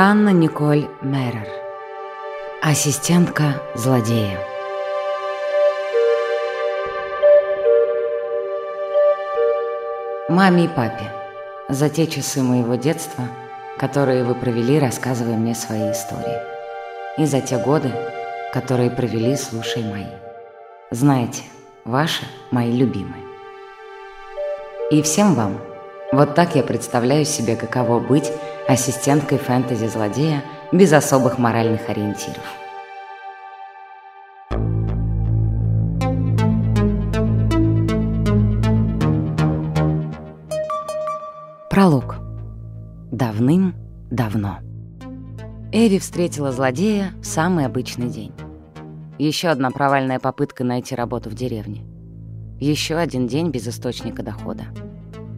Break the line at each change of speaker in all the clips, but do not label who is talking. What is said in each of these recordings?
Ханна Николь Меррер. Ассистентка злодея. Маме и папе, за те часы моего детства, которые вы провели, рассказывая мне свои истории. И за те годы, которые провели, слушая мои. Знаете, ваши – мои любимые. И всем вам, вот так я представляю себе, каково быть ассистенткой фэнтези-злодея без особых моральных ориентиров. Пролог. Давным-давно. Эви встретила злодея в самый обычный день. Еще одна провальная попытка найти работу в деревне. Еще один день без источника дохода.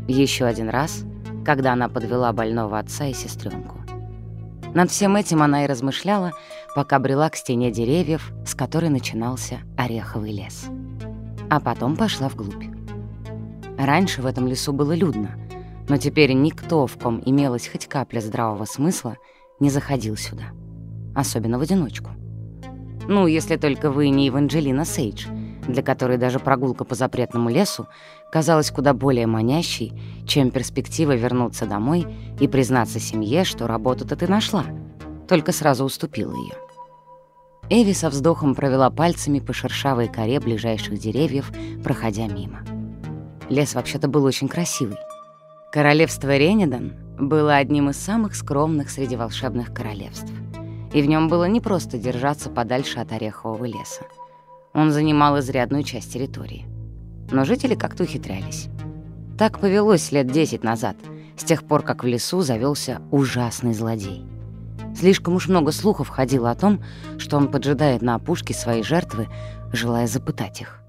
Еще один раз, когда она подвела больного отца и сестренку. Над всем этим она и размышляла, пока брела к стене деревьев, с которой начинался ореховый лес. А потом пошла вглубь. Раньше в этом лесу было людно, но теперь никто, в ком имелась хоть капля здравого смысла, не заходил сюда. Особенно в одиночку. Ну, если только вы не Еванджелина Сейдж, для которой даже прогулка по запретному лесу казалась куда более манящей, чем перспектива вернуться домой и признаться семье, что работу-то ты нашла, только сразу уступила ее. Эви со вздохом провела пальцами по шершавой коре ближайших деревьев, проходя мимо. Лес вообще-то был очень красивый. Королевство Ренедан было одним из самых скромных среди волшебных королевств. И в нем было не просто держаться подальше от орехового леса. Он занимал изрядную часть территории. Но жители как-то ухитрялись. Так повелось лет десять назад, с тех пор, как в лесу завелся ужасный злодей. Слишком уж много слухов ходило о том, что он поджидает на опушке своей жертвы, желая запытать их.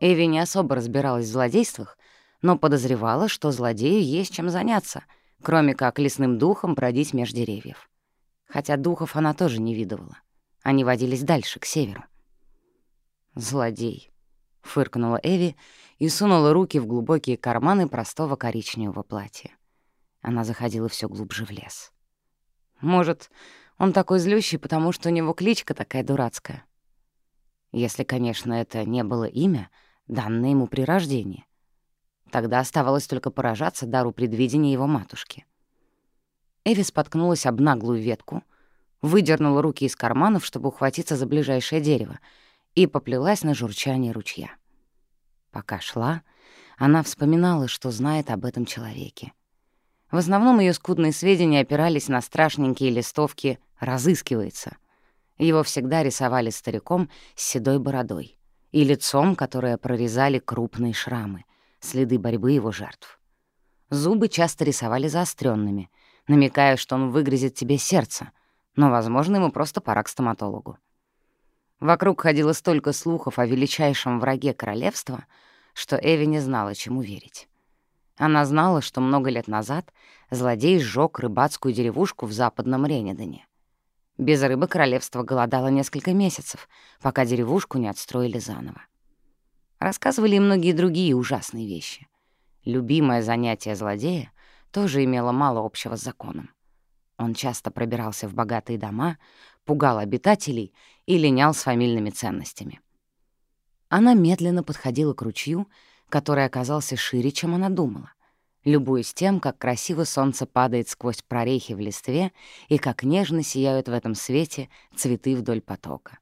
Эви не особо разбиралась в злодействах, но подозревала, что злодею есть чем заняться, кроме как лесным духом бродить меж деревьев. Хотя духов она тоже не видывала. Они водились дальше, к северу. «Злодей», — фыркнула Эви и сунула руки в глубокие карманы простого коричневого платья. Она заходила все глубже в лес. «Может, он такой злющий, потому что у него кличка такая дурацкая?» Если, конечно, это не было имя, данное ему при рождении. Тогда оставалось только поражаться дару предвидения его матушки. Эви споткнулась об наглую ветку, выдернула руки из карманов, чтобы ухватиться за ближайшее дерево, и поплелась на журчание ручья. Пока шла, она вспоминала, что знает об этом человеке. В основном ее скудные сведения опирались на страшненькие листовки «разыскивается». Его всегда рисовали стариком с седой бородой и лицом, которое прорезали крупные шрамы, следы борьбы его жертв. Зубы часто рисовали заостренными, намекая, что он выгрызет тебе сердце, но, возможно, ему просто пора к стоматологу. Вокруг ходило столько слухов о величайшем враге королевства, что Эви не знала, чему верить. Она знала, что много лет назад злодей сжег рыбацкую деревушку в западном Ренедане. Без рыбы королевство голодало несколько месяцев, пока деревушку не отстроили заново. Рассказывали и многие другие ужасные вещи. Любимое занятие злодея тоже имело мало общего с законом. Он часто пробирался в богатые дома, пугал обитателей и линял с фамильными ценностями. Она медленно подходила к ручью, который оказался шире, чем она думала, любуясь тем, как красиво солнце падает сквозь прорехи в листве и как нежно сияют в этом свете цветы вдоль потока.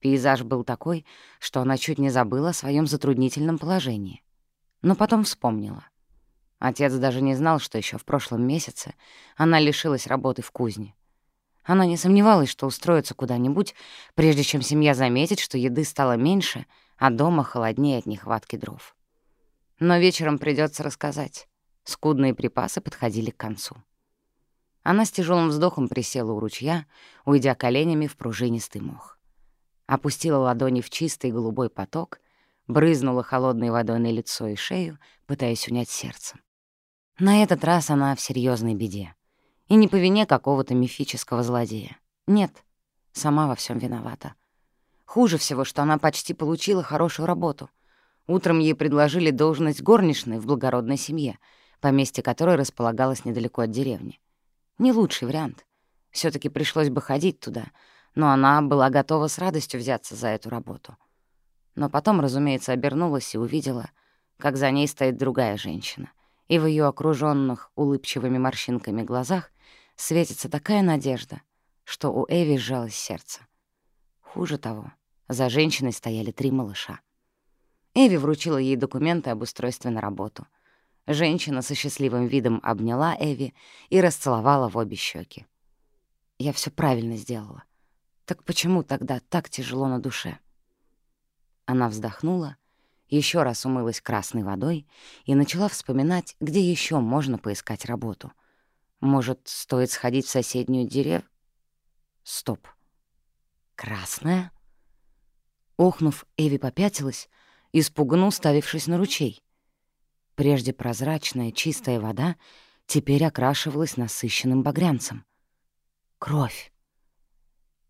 Пейзаж был такой, что она чуть не забыла о своем затруднительном положении. Но потом вспомнила. Отец даже не знал, что еще в прошлом месяце она лишилась работы в кузне. Она не сомневалась, что устроится куда-нибудь, прежде чем семья заметит, что еды стало меньше, а дома холоднее от нехватки дров. Но вечером придется рассказать. Скудные припасы подходили к концу. Она с тяжелым вздохом присела у ручья, уйдя коленями в пружинистый мох. Опустила ладони в чистый голубой поток, брызнула холодной водой на лицо и шею, пытаясь унять сердце. На этот раз она в серьезной беде. И не по вине какого-то мифического злодея. Нет, сама во всем виновата. Хуже всего, что она почти получила хорошую работу. Утром ей предложили должность горничной в благородной семье, поместье которой располагалось недалеко от деревни. Не лучший вариант. все таки пришлось бы ходить туда, но она была готова с радостью взяться за эту работу. Но потом, разумеется, обернулась и увидела, как за ней стоит другая женщина, и в ее окруженных улыбчивыми морщинками глазах светится такая надежда, что у Эви сжалось сердце. Хуже того, за женщиной стояли три малыша. Эви вручила ей документы об устройстве на работу. Женщина со счастливым видом обняла Эви и расцеловала в обе щеки. «Я все правильно сделала. Так почему тогда так тяжело на душе?» Она вздохнула, еще раз умылась красной водой и начала вспоминать, где еще можно поискать работу. Может, стоит сходить в соседнюю деревню? Стоп. Красная? Охнув, Эви попятилась, испуганно уставившись на ручей. Прежде прозрачная чистая вода теперь окрашивалась насыщенным багрянцем. Кровь.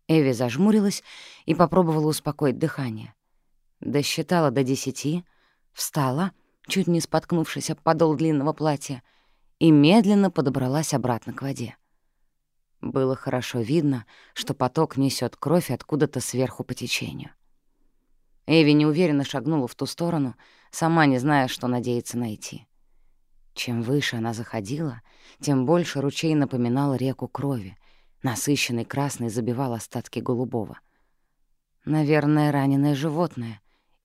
Эви зажмурилась и попробовала успокоить дыхание. Досчитала до десяти, встала, чуть не споткнувшись об подол длинного платья, и медленно подобралась обратно к воде. Было хорошо видно, что поток несет кровь откуда-то сверху по течению. Эви неуверенно шагнула в ту сторону, сама не зная, что надеется найти. Чем выше она заходила, тем больше ручей напоминал реку крови, насыщенный красный забивал остатки голубого. Наверное, раненое животное,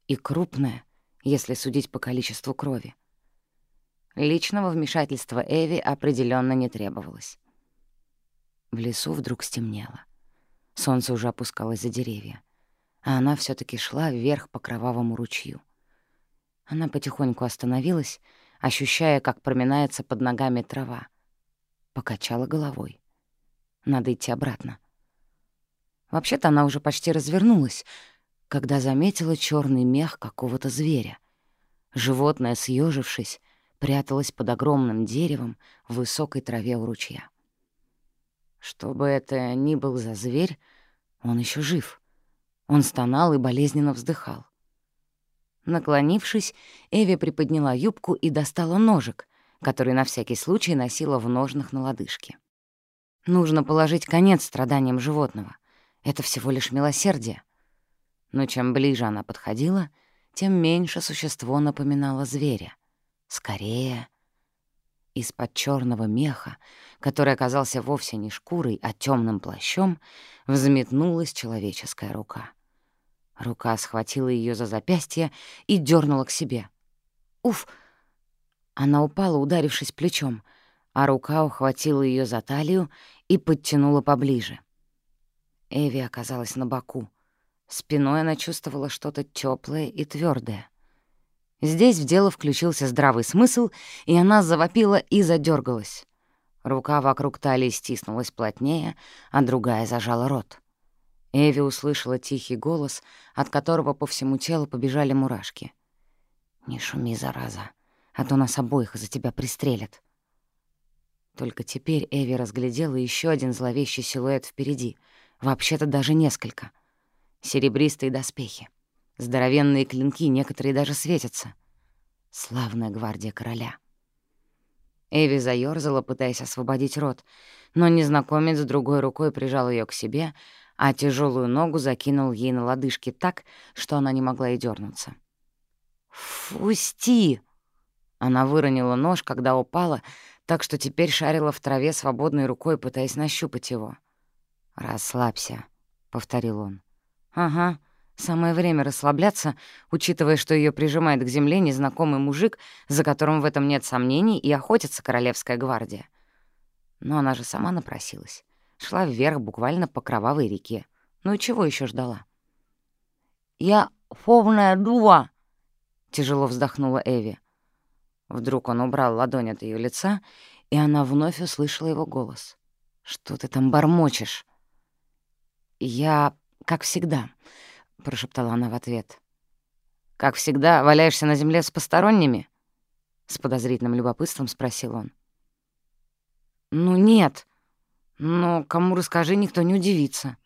и крупное, если судить по количеству крови. Личного вмешательства Эви определенно не требовалось. В лесу вдруг стемнело. Солнце уже опускалось за деревья а она все таки шла вверх по кровавому ручью. Она потихоньку остановилась, ощущая, как проминается под ногами трава. Покачала головой. Надо идти обратно. Вообще-то она уже почти развернулась, когда заметила черный мех какого-то зверя. Животное, съежившись, пряталось под огромным деревом в высокой траве у ручья. Что бы это ни был за зверь, он еще жив — он стонал и болезненно вздыхал. Наклонившись, Эви приподняла юбку и достала ножик, который на всякий случай носила в ножнах на лодыжке. Нужно положить конец страданиям животного. Это всего лишь милосердие. Но чем ближе она подходила, тем меньше существо напоминало зверя. Скорее, из-под черного меха, который оказался вовсе не шкурой, а темным плащом, взметнулась человеческая рука. Рука схватила ее за запястье и дернула к себе. Уф! Она упала, ударившись плечом, а рука ухватила ее за талию и подтянула поближе. Эви оказалась на боку. Спиной она чувствовала что-то теплое и твердое. Здесь в дело включился здравый смысл, и она завопила и задергалась. Рука вокруг талии стиснулась плотнее, а другая зажала рот. Эви услышала тихий голос, от которого по всему телу побежали мурашки. «Не шуми, зараза, а то нас обоих за тебя пристрелят». Только теперь Эви разглядела еще один зловещий силуэт впереди, вообще-то даже несколько. Серебристые доспехи, здоровенные клинки, некоторые даже светятся. Славная гвардия короля. Эви заёрзала, пытаясь освободить рот, но незнакомец другой рукой прижал ее к себе, а тяжелую ногу закинул ей на лодыжки так, что она не могла и дернуться. «Фусти!» Она выронила нож, когда упала, так что теперь шарила в траве свободной рукой, пытаясь нащупать его. «Расслабься», — повторил он. «Ага, самое время расслабляться, учитывая, что ее прижимает к земле незнакомый мужик, за которым в этом нет сомнений, и охотится Королевская гвардия. Но она же сама напросилась шла вверх буквально по кровавой реке. Ну и чего еще ждала? «Я фовная дува!» — тяжело вздохнула Эви. Вдруг он убрал ладонь от ее лица, и она вновь услышала его голос. «Что ты там бормочешь?» «Я, как всегда», — прошептала она в ответ. «Как всегда, валяешься на земле с посторонними?» С подозрительным любопытством спросил он. «Ну нет», но кому расскажи, никто не удивится.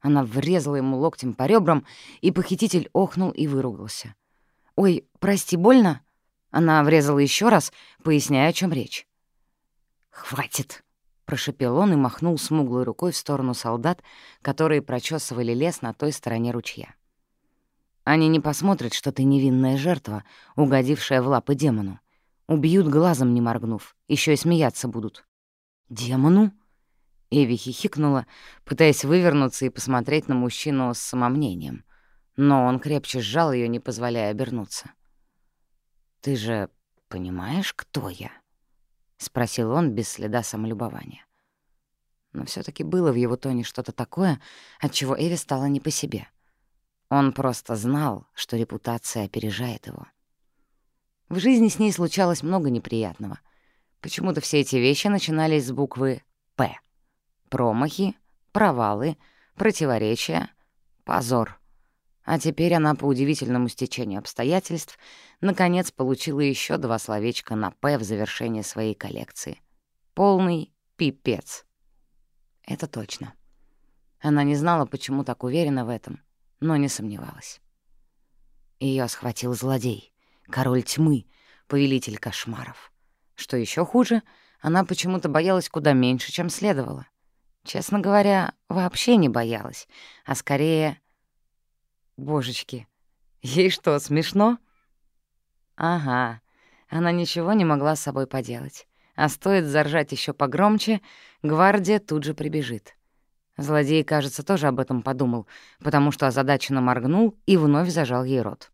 Она врезала ему локтем по ребрам, и похититель охнул и выругался. «Ой, прости, больно?» Она врезала еще раз, поясняя, о чем речь. «Хватит!» Прошипел он и махнул смуглой рукой в сторону солдат, которые прочесывали лес на той стороне ручья. Они не посмотрят, что ты невинная жертва, угодившая в лапы демону. Убьют глазом не моргнув, еще и смеяться будут. «Демону?» Эви хихикнула, пытаясь вывернуться и посмотреть на мужчину с самомнением. Но он крепче сжал ее, не позволяя обернуться. «Ты же понимаешь, кто я?» — спросил он без следа самолюбования. Но все таки было в его тоне что-то такое, от чего Эви стало не по себе. Он просто знал, что репутация опережает его. В жизни с ней случалось много неприятного. Почему-то все эти вещи начинались с буквы «П». Промахи, провалы, противоречия, позор. А теперь она по удивительному стечению обстоятельств наконец получила еще два словечка на «П» в завершении своей коллекции. Полный пипец. Это точно. Она не знала, почему так уверена в этом, но не сомневалась. Ее схватил злодей, король тьмы, повелитель кошмаров. Что еще хуже, она почему-то боялась куда меньше, чем следовало. Честно говоря, вообще не боялась, а скорее... Божечки, ей что, смешно? Ага, она ничего не могла с собой поделать. А стоит заржать еще погромче, гвардия тут же прибежит. Злодей, кажется, тоже об этом подумал, потому что озадаченно моргнул и вновь зажал ей рот.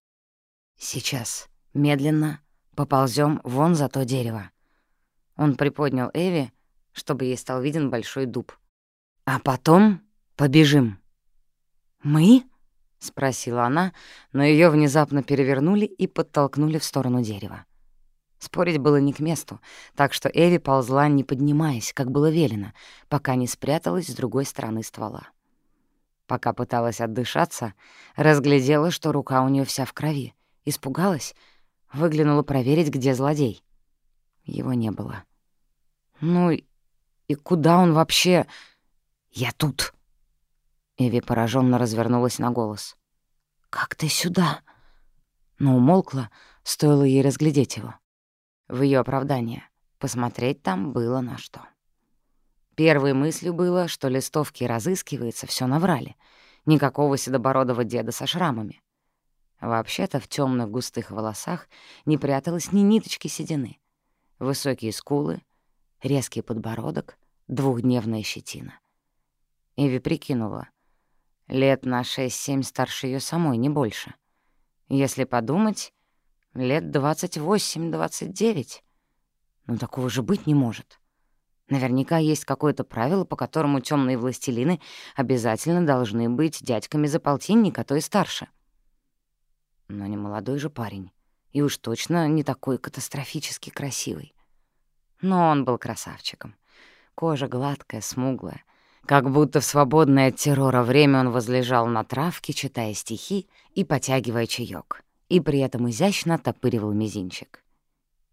«Сейчас, медленно, поползем вон за то дерево». Он приподнял Эви, чтобы ей стал виден большой дуб. «А потом побежим». «Мы?» — спросила она, но ее внезапно перевернули и подтолкнули в сторону дерева. Спорить было не к месту, так что Эви ползла, не поднимаясь, как было велено, пока не спряталась с другой стороны ствола. Пока пыталась отдышаться, разглядела, что рука у нее вся в крови. Испугалась, выглянула проверить, где злодей. Его не было. «Ну и куда он вообще...» «Я тут!» Эви пораженно развернулась на голос. «Как ты сюда?» Но умолкла, стоило ей разглядеть его в ее оправдание. Посмотреть там было на что. Первой мыслью было, что листовки разыскивается, все наврали. Никакого седобородого деда со шрамами. Вообще-то в темных густых волосах не пряталось ни ниточки седины. Высокие скулы, резкий подбородок, двухдневная щетина. Эви прикинула. Лет на шесть-семь старше ее самой, не больше. Если подумать, Лет двадцать восемь-двадцать девять. Но такого же быть не может. Наверняка есть какое-то правило, по которому темные властелины обязательно должны быть дядьками за полтинник, а то и старше. Но не молодой же парень. И уж точно не такой катастрофически красивый. Но он был красавчиком. Кожа гладкая, смуглая. Как будто в свободное от террора время он возлежал на травке, читая стихи и потягивая чаек и при этом изящно оттопыривал мизинчик.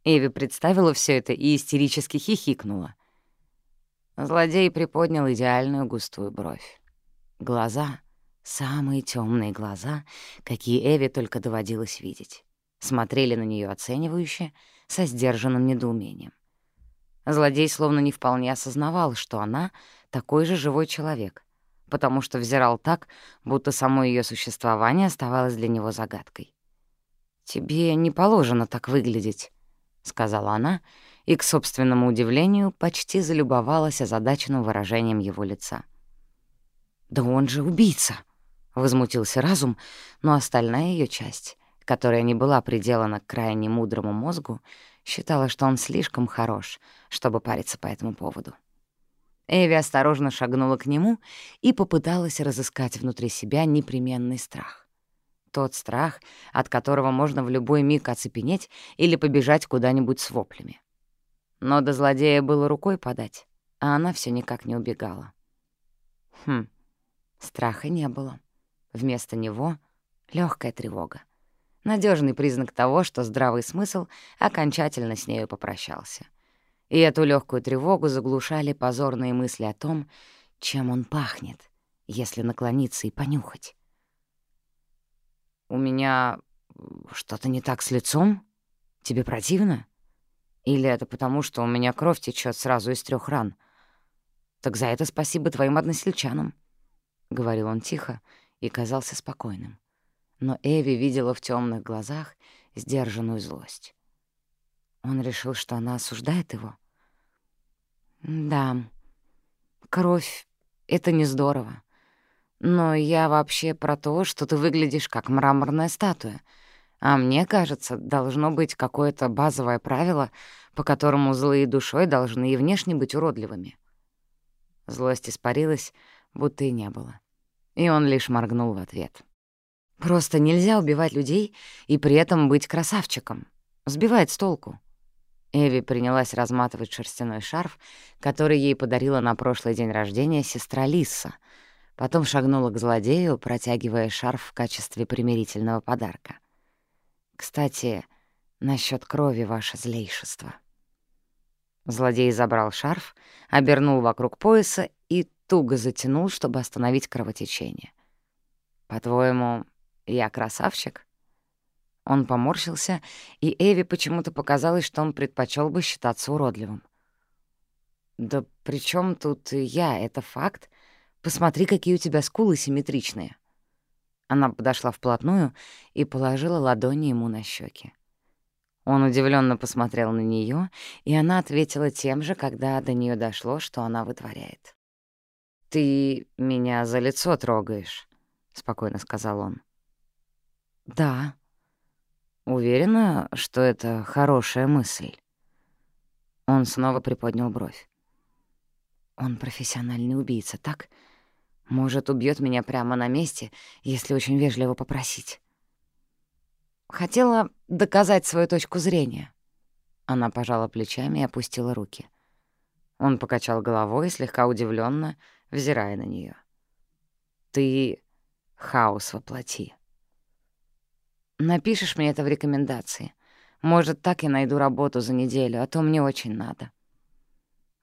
Эви представила все это и истерически хихикнула. Злодей приподнял идеальную густую бровь. Глаза — самые темные глаза, какие Эви только доводилось видеть. Смотрели на нее оценивающе, со сдержанным недоумением. Злодей словно не вполне осознавал, что она — такой же живой человек, потому что взирал так, будто само ее существование оставалось для него загадкой. «Тебе не положено так выглядеть», — сказала она, и, к собственному удивлению, почти залюбовалась озадаченным выражением его лица. «Да он же убийца!» — возмутился разум, но остальная ее часть, которая не была приделана к крайне мудрому мозгу, считала, что он слишком хорош, чтобы париться по этому поводу. Эви осторожно шагнула к нему и попыталась разыскать внутри себя непременный страх. Тот страх, от которого можно в любой миг оцепенеть или побежать куда-нибудь с воплями. Но до злодея было рукой подать, а она все никак не убегала. Хм, страха не было. Вместо него — легкая тревога. Надежный признак того, что здравый смысл окончательно с нею попрощался. И эту легкую тревогу заглушали позорные мысли о том, чем он пахнет, если наклониться и понюхать. «У меня что-то не так с лицом? Тебе противно? Или это потому, что у меня кровь течет сразу из трех ран?» Так за это спасибо твоим односельчанам», — говорил он тихо и казался спокойным. Но Эви видела в темных глазах сдержанную злость. Он решил, что она осуждает его. «Да, кровь — это не здорово. Но я вообще про то, что ты выглядишь как мраморная статуя. А мне кажется, должно быть какое-то базовое правило, по которому злые душой должны и внешне быть уродливыми». Злость испарилась, будто и не было. И он лишь моргнул в ответ. «Просто нельзя убивать людей и при этом быть красавчиком. Сбивает с толку». Эви принялась разматывать шерстяной шарф, который ей подарила на прошлый день рождения сестра Лисса. Потом шагнула к злодею, протягивая шарф в качестве примирительного подарка. «Кстати, насчет крови, ваше злейшество». Злодей забрал шарф, обернул вокруг пояса и туго затянул, чтобы остановить кровотечение. «По-твоему, я красавчик?» Он поморщился, и Эви почему-то показалось, что он предпочел бы считаться уродливым. «Да при чем тут я? Это факт. Посмотри, какие у тебя скулы симметричные». Она подошла вплотную и положила ладони ему на щеки. Он удивленно посмотрел на нее, и она ответила тем же, когда до нее дошло, что она вытворяет. «Ты меня за лицо трогаешь», — спокойно сказал он. «Да», Уверена, что это хорошая мысль. Он снова приподнял бровь. Он профессиональный убийца, так? Может, убьет меня прямо на месте, если очень вежливо попросить. Хотела доказать свою точку зрения. Она пожала плечами и опустила руки. Он покачал головой, слегка удивленно, взирая на нее. «Ты — хаос воплоти. Напишешь мне это в рекомендации. Может, так я найду работу за неделю, а то мне очень надо».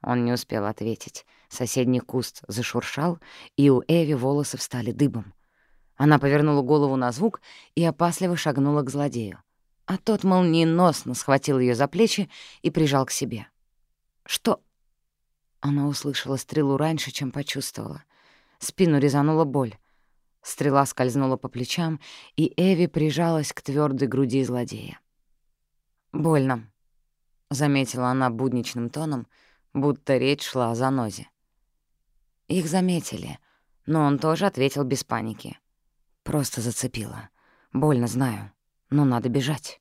Он не успел ответить. Соседний куст зашуршал, и у Эви волосы встали дыбом. Она повернула голову на звук и опасливо шагнула к злодею. А тот молниеносно схватил ее за плечи и прижал к себе. «Что?» Она услышала стрелу раньше, чем почувствовала. Спину резанула боль. Стрела скользнула по плечам, и Эви прижалась к твердой груди злодея. «Больно», — заметила она будничным тоном, будто речь шла о занозе. Их заметили, но он тоже ответил без паники. «Просто зацепила. Больно, знаю, но надо бежать».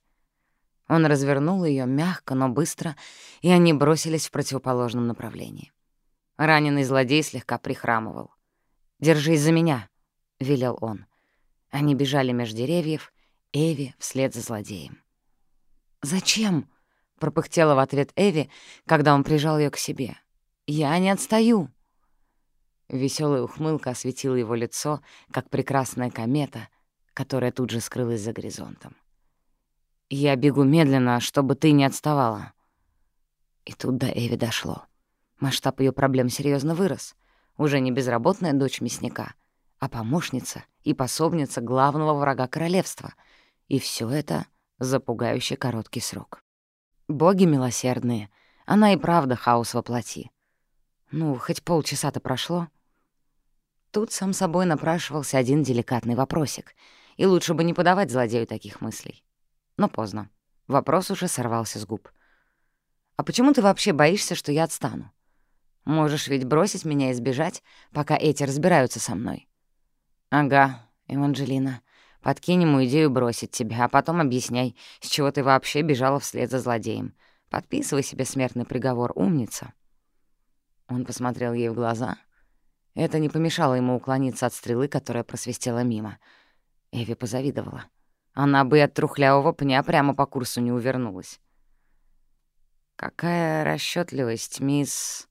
Он развернул ее мягко, но быстро, и они бросились в противоположном направлении. Раненый злодей слегка прихрамывал. «Держись за меня», — велел он. Они бежали меж деревьев, Эви вслед за злодеем. «Зачем?» — пропыхтела в ответ Эви, когда он прижал ее к себе. «Я не отстаю!» Веселая ухмылка осветила его лицо, как прекрасная комета, которая тут же скрылась за горизонтом. «Я бегу медленно, чтобы ты не отставала». И тут до Эви дошло. Масштаб ее проблем серьезно вырос. Уже не безработная дочь мясника — а помощница и пособница главного врага королевства. И все это за пугающий короткий срок. Боги милосердные, она и правда хаос воплоти. Ну, хоть полчаса-то прошло. Тут сам собой напрашивался один деликатный вопросик, и лучше бы не подавать злодею таких мыслей. Но поздно. Вопрос уже сорвался с губ. «А почему ты вообще боишься, что я отстану? Можешь ведь бросить меня и сбежать, пока эти разбираются со мной. «Ага, Эванжелина. Подкинь ему идею бросить тебя, а потом объясняй, с чего ты вообще бежала вслед за злодеем. Подписывай себе смертный приговор, умница». Он посмотрел ей в глаза. Это не помешало ему уклониться от стрелы, которая просвистела мимо. Эви позавидовала. Она бы от трухлявого пня прямо по курсу не увернулась. «Какая расчетливость, мисс...»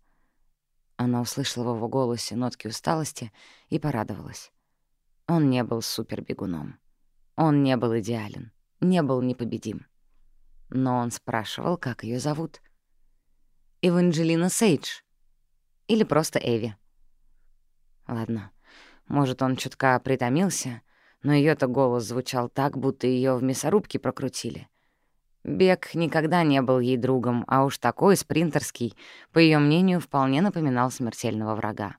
Она услышала в его голосе нотки усталости и порадовалась. Он не был супербегуном. Он не был идеален, не был непобедим. Но он спрашивал, как ее зовут. «Эванджелина Сейдж. Или просто Эви». Ладно, может, он чутка притомился, но ее то голос звучал так, будто ее в мясорубке прокрутили. Бег никогда не был ей другом, а уж такой спринтерский, по ее мнению, вполне напоминал смертельного врага.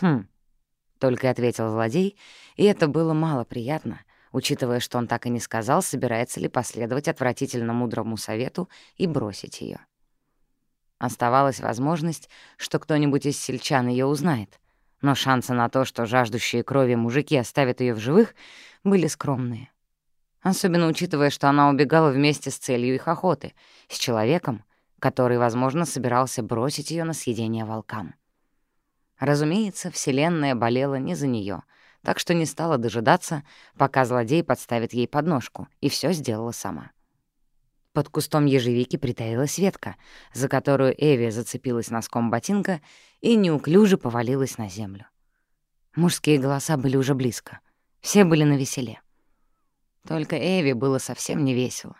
«Хм», — только ответил злодей, и это было мало приятно, учитывая, что он так и не сказал, собирается ли последовать отвратительно мудрому совету и бросить ее. Оставалась возможность, что кто-нибудь из сельчан ее узнает, но шансы на то, что жаждущие крови мужики оставят ее в живых, были скромные. Особенно учитывая, что она убегала вместе с целью их охоты, с человеком, который, возможно, собирался бросить ее на съедение волкам. Разумеется, Вселенная болела не за нее, так что не стала дожидаться, пока злодей подставит ей подножку, и все сделала сама. Под кустом ежевики притаилась ветка, за которую Эви зацепилась носком ботинка и неуклюже повалилась на землю. Мужские голоса были уже близко. Все были на веселе. Только Эви было совсем не весело.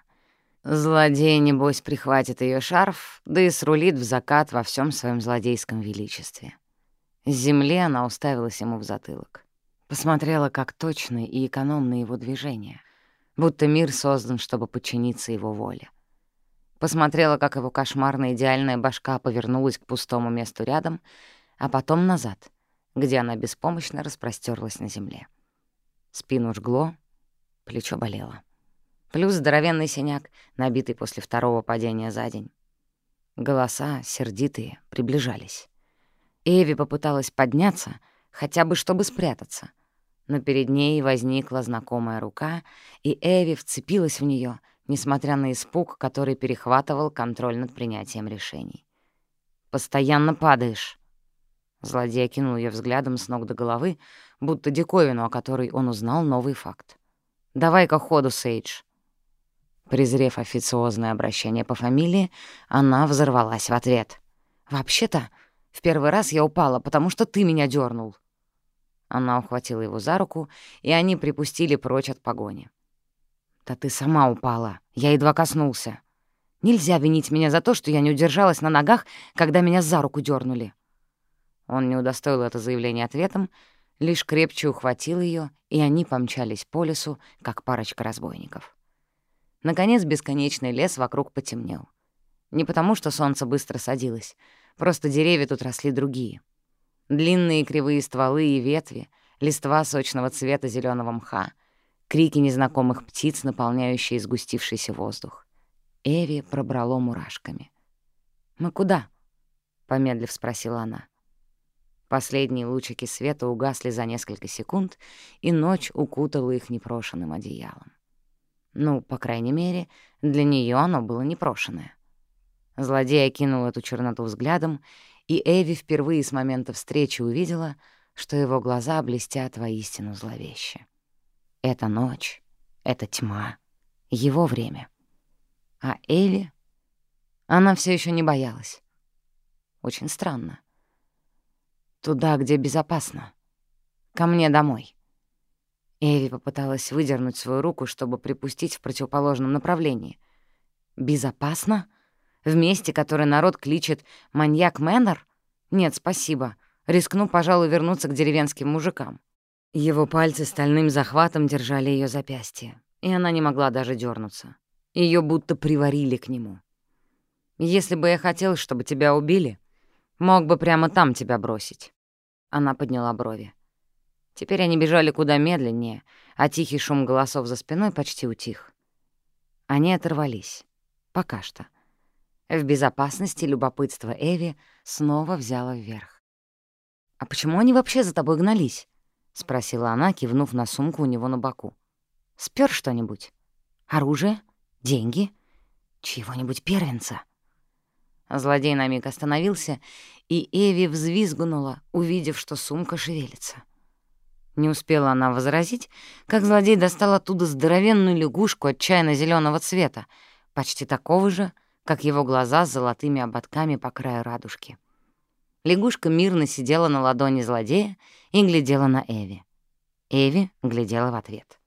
Злодей, небось, прихватит ее шарф, да и срулит в закат во всем своем злодейском величестве. С земли она уставилась ему в затылок. Посмотрела, как точны и экономны его движения — будто мир создан, чтобы подчиниться его воле. Посмотрела, как его кошмарная идеальная башка повернулась к пустому месту рядом, а потом назад, где она беспомощно распростерлась на земле. Спину жгло, плечо болело. Плюс здоровенный синяк, набитый после второго падения за день. Голоса, сердитые, приближались. Эви попыталась подняться, хотя бы чтобы спрятаться — но перед ней возникла знакомая рука, и Эви вцепилась в нее, несмотря на испуг, который перехватывал контроль над принятием решений. «Постоянно падаешь». Злодей окинул ее взглядом с ног до головы, будто диковину, о которой он узнал новый факт. «Давай-ка ходу, Сейдж». Презрев официозное обращение по фамилии, она взорвалась в ответ. «Вообще-то, в первый раз я упала, потому что ты меня дернул. Она ухватила его за руку, и они припустили прочь от погони. «Да ты сама упала. Я едва коснулся. Нельзя винить меня за то, что я не удержалась на ногах, когда меня за руку дернули. Он не удостоил это заявление ответом, лишь крепче ухватил ее, и они помчались по лесу, как парочка разбойников. Наконец бесконечный лес вокруг потемнел. Не потому, что солнце быстро садилось, просто деревья тут росли другие — Длинные кривые стволы и ветви, листва сочного цвета зеленого мха, крики незнакомых птиц, наполняющие сгустившийся воздух. Эви пробрало мурашками. «Мы куда?» — помедлив спросила она. Последние лучики света угасли за несколько секунд, и ночь укутала их непрошенным одеялом. Ну, по крайней мере, для нее оно было непрошенное. Злодей окинул эту черноту взглядом и Эви впервые с момента встречи увидела, что его глаза блестят воистину зловеще. Это ночь, это тьма, его время. А Эви... Она все еще не боялась. Очень странно. Туда, где безопасно. Ко мне домой. Эви попыталась выдернуть свою руку, чтобы припустить в противоположном направлении. «Безопасно?» В месте, которое народ кличет «маньяк Мэннер»? Нет, спасибо. Рискну, пожалуй, вернуться к деревенским мужикам. Его пальцы стальным захватом держали ее запястье, и она не могла даже дернуться. Ее будто приварили к нему. «Если бы я хотел, чтобы тебя убили, мог бы прямо там тебя бросить». Она подняла брови. Теперь они бежали куда медленнее, а тихий шум голосов за спиной почти утих. Они оторвались. Пока что. В безопасности любопытство Эви снова взяло вверх. «А почему они вообще за тобой гнались?» — спросила она, кивнув на сумку у него на боку. «Спёр что-нибудь? Оружие? Деньги? Чьего-нибудь первенца?» Злодей на миг остановился, и Эви взвизгнула, увидев, что сумка шевелится. Не успела она возразить, как злодей достал оттуда здоровенную лягушку отчаянно зеленого цвета, почти такого же, как его глаза с золотыми ободками по краю радужки. Лягушка мирно сидела на ладони злодея и глядела на Эви. Эви глядела в ответ.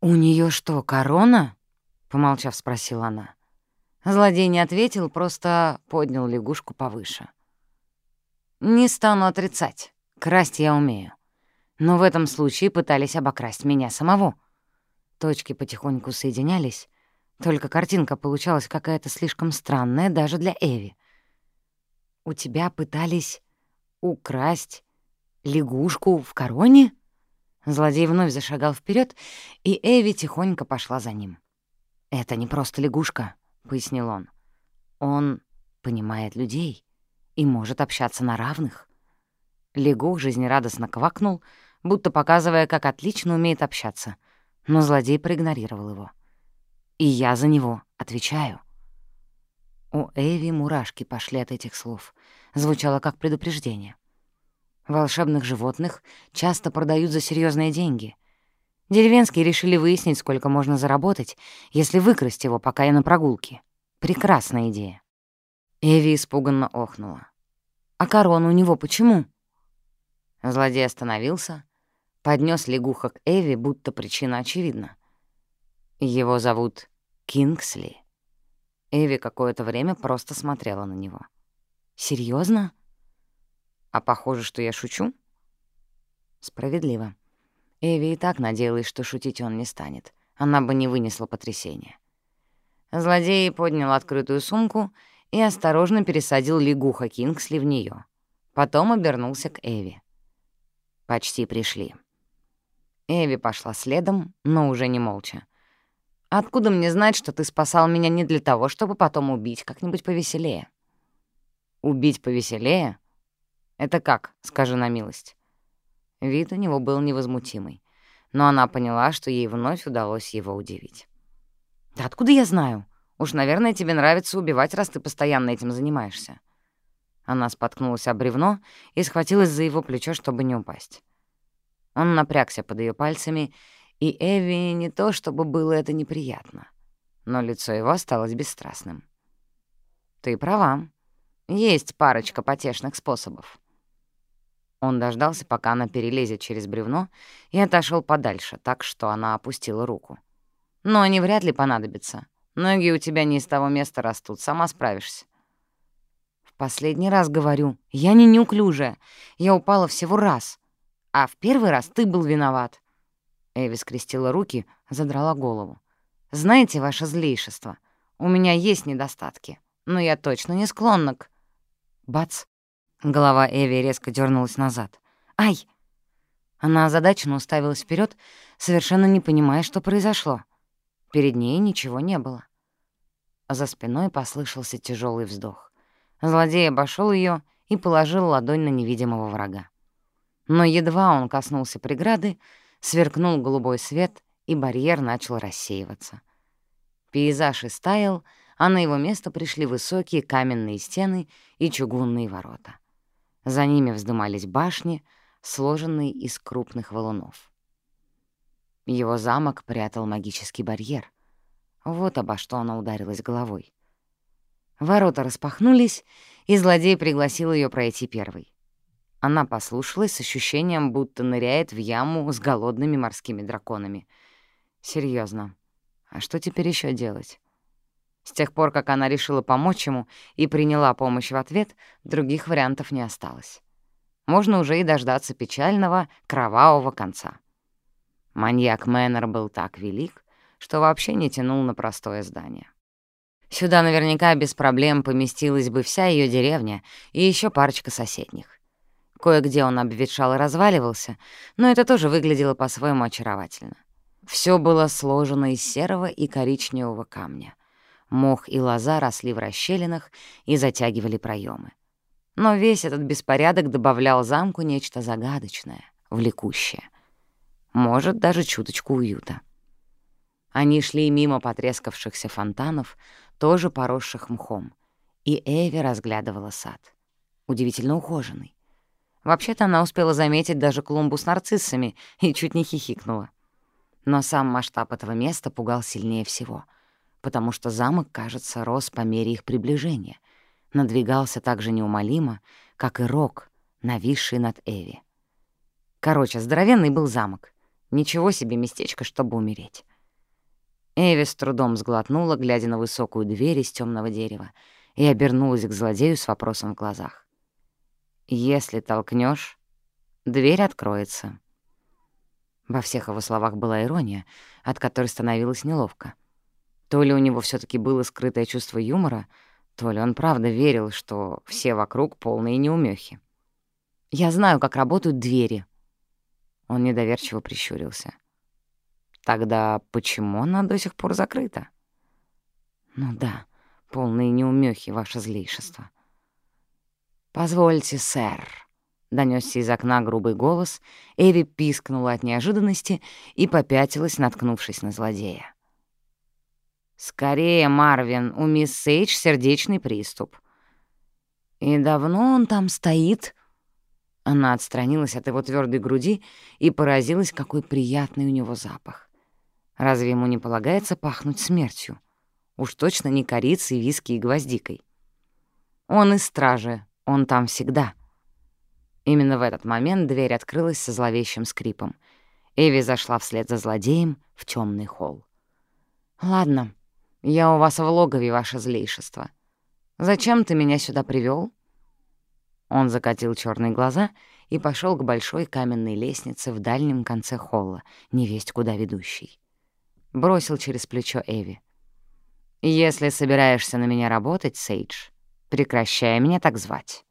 «У нее что, корона?» — помолчав, спросила она. Злодей не ответил, просто поднял лягушку повыше. «Не стану отрицать. Красть я умею. Но в этом случае пытались обокрасть меня самого». Точки потихоньку соединялись, Только картинка получалась какая-то слишком странная даже для Эви. «У тебя пытались украсть лягушку в короне?» Злодей вновь зашагал вперед, и Эви тихонько пошла за ним. «Это не просто лягушка», — пояснил он. «Он понимает людей и может общаться на равных». Лягух жизнерадостно квакнул, будто показывая, как отлично умеет общаться, но злодей проигнорировал его. «И я за него отвечаю». У Эви мурашки пошли от этих слов. Звучало как предупреждение. Волшебных животных часто продают за серьезные деньги. Деревенские решили выяснить, сколько можно заработать, если выкрасть его, пока я на прогулке. Прекрасная идея. Эви испуганно охнула. «А корону у него почему?» Злодей остановился, поднес лягуха к Эви, будто причина очевидна. Его зовут Кингсли. Эви какое-то время просто смотрела на него. Серьезно? А похоже, что я шучу? Справедливо. Эви и так надеялась, что шутить он не станет. Она бы не вынесла потрясения. Злодей поднял открытую сумку и осторожно пересадил лягуха Кингсли в нее. Потом обернулся к Эви. Почти пришли. Эви пошла следом, но уже не молча. «Откуда мне знать, что ты спасал меня не для того, чтобы потом убить как-нибудь повеселее?» «Убить повеселее? Это как, скажи на милость?» Вид у него был невозмутимый, но она поняла, что ей вновь удалось его удивить. «Да откуда я знаю? Уж, наверное, тебе нравится убивать, раз ты постоянно этим занимаешься». Она споткнулась о бревно и схватилась за его плечо, чтобы не упасть. Он напрягся под ее пальцами, и Эви не то чтобы было это неприятно, но лицо его осталось бесстрастным. «Ты права. Есть парочка потешных способов». Он дождался, пока она перелезет через бревно, и отошел подальше, так что она опустила руку. «Но они вряд ли понадобятся. Ноги у тебя не из того места растут, сама справишься». Последний раз говорю, я не неуклюжая. Я упала всего раз. А в первый раз ты был виноват. Эви скрестила руки, задрала голову. «Знаете, ваше злейшество, у меня есть недостатки, но я точно не склонна к...» Бац! Голова Эви резко дернулась назад. «Ай!» Она озадаченно уставилась вперед, совершенно не понимая, что произошло. Перед ней ничего не было. За спиной послышался тяжелый вздох. Злодей обошел ее и положил ладонь на невидимого врага. Но едва он коснулся преграды, сверкнул голубой свет, и барьер начал рассеиваться. Пейзаж истаял, а на его место пришли высокие каменные стены и чугунные ворота. За ними вздымались башни, сложенные из крупных валунов. Его замок прятал магический барьер. Вот обо что она ударилась головой. Ворота распахнулись, и злодей пригласил ее пройти первой. Она послушалась с ощущением, будто ныряет в яму с голодными морскими драконами. Серьезно, а что теперь еще делать? С тех пор, как она решила помочь ему и приняла помощь в ответ, других вариантов не осталось. Можно уже и дождаться печального, кровавого конца. Маньяк Мэннер был так велик, что вообще не тянул на простое здание. Сюда наверняка без проблем поместилась бы вся ее деревня и еще парочка соседних. Кое-где он обветшал и разваливался, но это тоже выглядело по-своему очаровательно. Все было сложено из серого и коричневого камня. Мох и лоза росли в расщелинах и затягивали проемы. Но весь этот беспорядок добавлял замку нечто загадочное, влекущее. Может, даже чуточку уюта. Они шли мимо потрескавшихся фонтанов, тоже поросших мхом, и Эви разглядывала сад. Удивительно ухоженный. Вообще-то она успела заметить даже клумбу с нарциссами и чуть не хихикнула. Но сам масштаб этого места пугал сильнее всего, потому что замок, кажется, рос по мере их приближения, надвигался так же неумолимо, как и рог, нависший над Эви. Короче, здоровенный был замок. Ничего себе местечко, чтобы умереть. Эви с трудом сглотнула, глядя на высокую дверь из темного дерева, и обернулась к злодею с вопросом в глазах. «Если толкнешь, дверь откроется». Во всех его словах была ирония, от которой становилось неловко. То ли у него все таки было скрытое чувство юмора, то ли он правда верил, что все вокруг полные неумехи. «Я знаю, как работают двери». Он недоверчиво прищурился. «Тогда почему она до сих пор закрыта?» «Ну да, полные неумехи, ваше злейшество». «Позвольте, сэр», — донёсся из окна грубый голос, Эви пискнула от неожиданности и попятилась, наткнувшись на злодея. «Скорее, Марвин, у мисс Сейдж сердечный приступ». «И давно он там стоит?» Она отстранилась от его твердой груди и поразилась, какой приятный у него запах. Разве ему не полагается пахнуть смертью? Уж точно не корицей, виски и гвоздикой. Он из стражи, он там всегда. Именно в этот момент дверь открылась со зловещим скрипом. Эви зашла вслед за злодеем в темный холл. «Ладно, я у вас в логове, ваше злейшество. Зачем ты меня сюда привел? Он закатил черные глаза и пошел к большой каменной лестнице в дальнем конце холла, невесть куда ведущей. Бросил через плечо Эви. «Если собираешься на меня работать, Сейдж, прекращай меня так звать».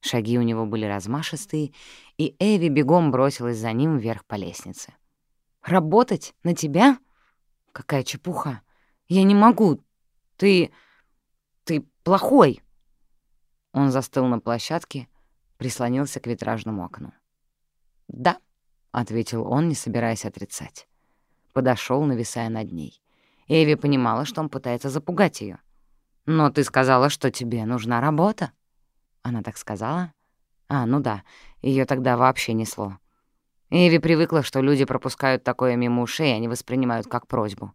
Шаги у него были размашистые, и Эви бегом бросилась за ним вверх по лестнице. «Работать? На тебя? Какая чепуха! Я не могу! Ты... ты плохой!» Он застыл на площадке, прислонился к витражному окну. «Да», — ответил он, не собираясь отрицать. Подошел, нависая над ней. Эви понимала, что он пытается запугать ее. «Но ты сказала, что тебе нужна работа». Она так сказала? А, ну да, ее тогда вообще несло. Эви привыкла, что люди пропускают такое мимо ушей, они воспринимают как просьбу.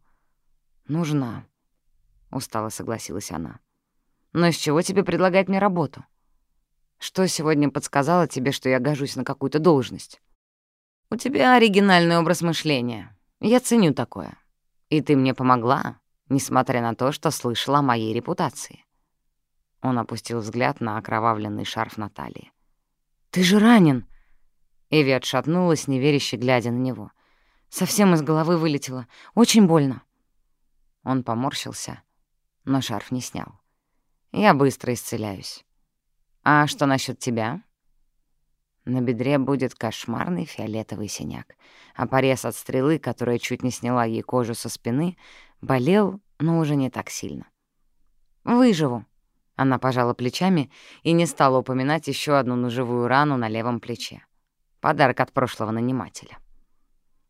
«Нужна», — устало согласилась она. Но с чего тебе предлагать мне работу? Что сегодня подсказало тебе, что я гожусь на какую-то должность? У тебя оригинальный образ мышления. Я ценю такое. И ты мне помогла, несмотря на то, что слышала о моей репутации. Он опустил взгляд на окровавленный шарф Натальи. «Ты же ранен!» Эви отшатнулась, неверяще глядя на него. Совсем из головы вылетело. Очень больно. Он поморщился, но шарф не снял. Я быстро исцеляюсь. А что насчет тебя? На бедре будет кошмарный фиолетовый синяк, а порез от стрелы, которая чуть не сняла ей кожу со спины, болел, но уже не так сильно. «Выживу», — она пожала плечами и не стала упоминать еще одну ножевую рану на левом плече. Подарок от прошлого нанимателя.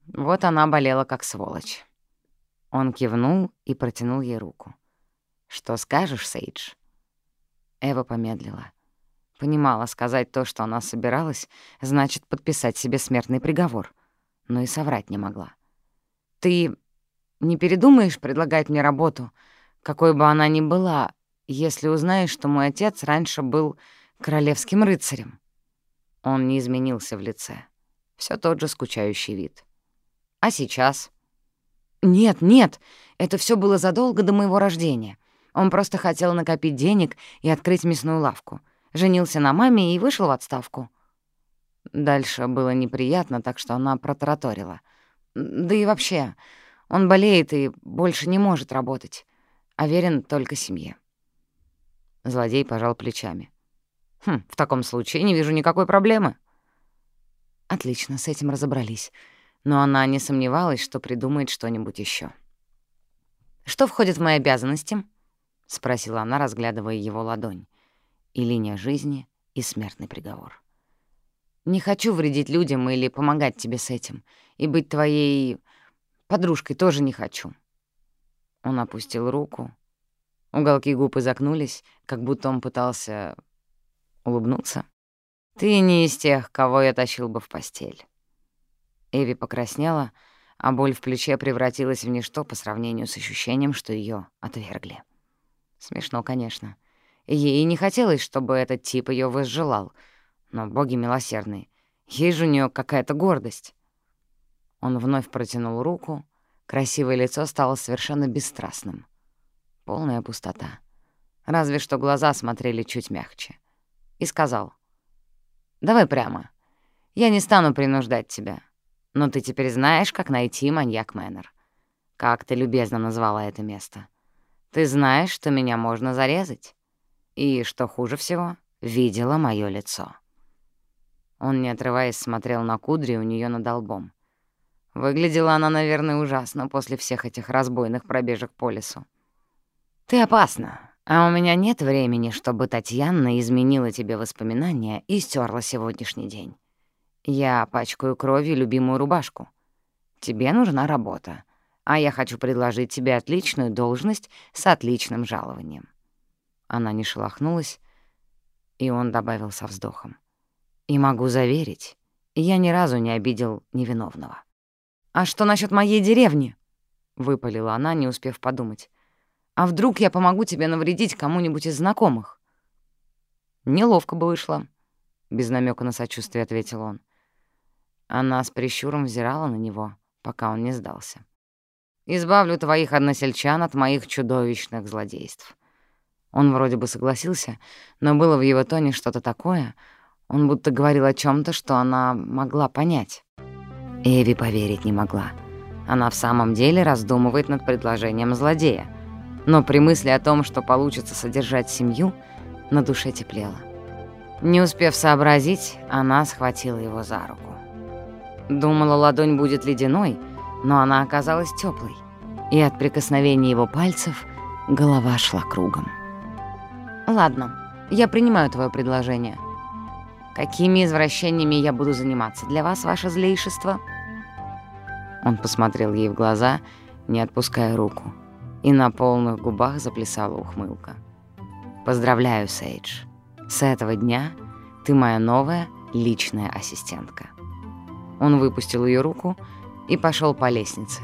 Вот она болела как сволочь. Он кивнул и протянул ей руку. «Что скажешь, Сейдж?» Эва помедлила. Понимала, сказать то, что она собиралась, значит подписать себе смертный приговор. Но и соврать не могла. «Ты не передумаешь предлагать мне работу, какой бы она ни была, если узнаешь, что мой отец раньше был королевским рыцарем?» Он не изменился в лице. Все тот же скучающий вид. «А сейчас?» «Нет, нет, это все было задолго до моего рождения. Он просто хотел накопить денег и открыть мясную лавку. Женился на маме и вышел в отставку. Дальше было неприятно, так что она протараторила. Да и вообще, он болеет и больше не может работать, а верен только семье. Злодей пожал плечами. «Хм, в таком случае не вижу никакой проблемы». Отлично, с этим разобрались. Но она не сомневалась, что придумает что-нибудь еще. «Что входит в мои обязанности?» — спросила она, разглядывая его ладонь. И линия жизни, и смертный приговор. «Не хочу вредить людям или помогать тебе с этим. И быть твоей подружкой тоже не хочу». Он опустил руку. Уголки губ изогнулись, как будто он пытался улыбнуться. «Ты не из тех, кого я тащил бы в постель». Эви покраснела, а боль в плече превратилась в ничто по сравнению с ощущением, что ее отвергли. Смешно, конечно. Ей не хотелось, чтобы этот тип ее возжелал. Но боги милосердные. Есть же у нее какая-то гордость. Он вновь протянул руку. Красивое лицо стало совершенно бесстрастным. Полная пустота. Разве что глаза смотрели чуть мягче. И сказал. «Давай прямо. Я не стану принуждать тебя. Но ты теперь знаешь, как найти маньяк Мэннер. как ты любезно назвала это место. Ты знаешь, что меня можно зарезать. И, что хуже всего, видела моё лицо». Он, не отрываясь, смотрел на кудри у неё над лбом. Выглядела она, наверное, ужасно после всех этих разбойных пробежек по лесу. «Ты опасна, а у меня нет времени, чтобы Татьяна изменила тебе воспоминания и стерла сегодняшний день. Я пачкаю кровью любимую рубашку. Тебе нужна работа, а я хочу предложить тебе отличную должность с отличным жалованием». Она не шелохнулась, и он добавил со вздохом. «И могу заверить, я ни разу не обидел невиновного». «А что насчет моей деревни?» — выпалила она, не успев подумать. «А вдруг я помогу тебе навредить кому-нибудь из знакомых?» «Неловко бы вышло», — без намека на сочувствие ответил он. Она с прищуром взирала на него, пока он не сдался. «Избавлю твоих односельчан от моих чудовищных злодейств». Он вроде бы согласился, но было в его тоне что-то такое, он будто говорил о чем то что она могла понять. Эви поверить не могла. Она в самом деле раздумывает над предложением злодея. Но при мысли о том, что получится содержать семью, на душе теплело. Не успев сообразить, она схватила его за руку. Думала, ладонь будет ледяной, но она оказалась теплой, и от прикосновения его пальцев голова шла кругом. «Ладно, я принимаю твое предложение. Какими извращениями я буду заниматься для вас, ваше злейшество?» Он посмотрел ей в глаза, не отпуская руку, и на полных губах заплясала ухмылка. «Поздравляю, Сейдж. С этого дня ты моя новая личная ассистентка». Он выпустил ее руку и пошел по лестнице,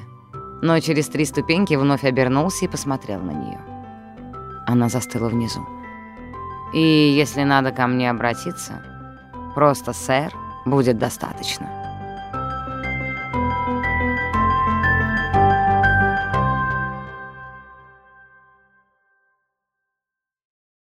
но через три ступеньки вновь обернулся и посмотрел на нее. Она застыла внизу. «И если надо ко мне обратиться, просто, сэр, будет достаточно».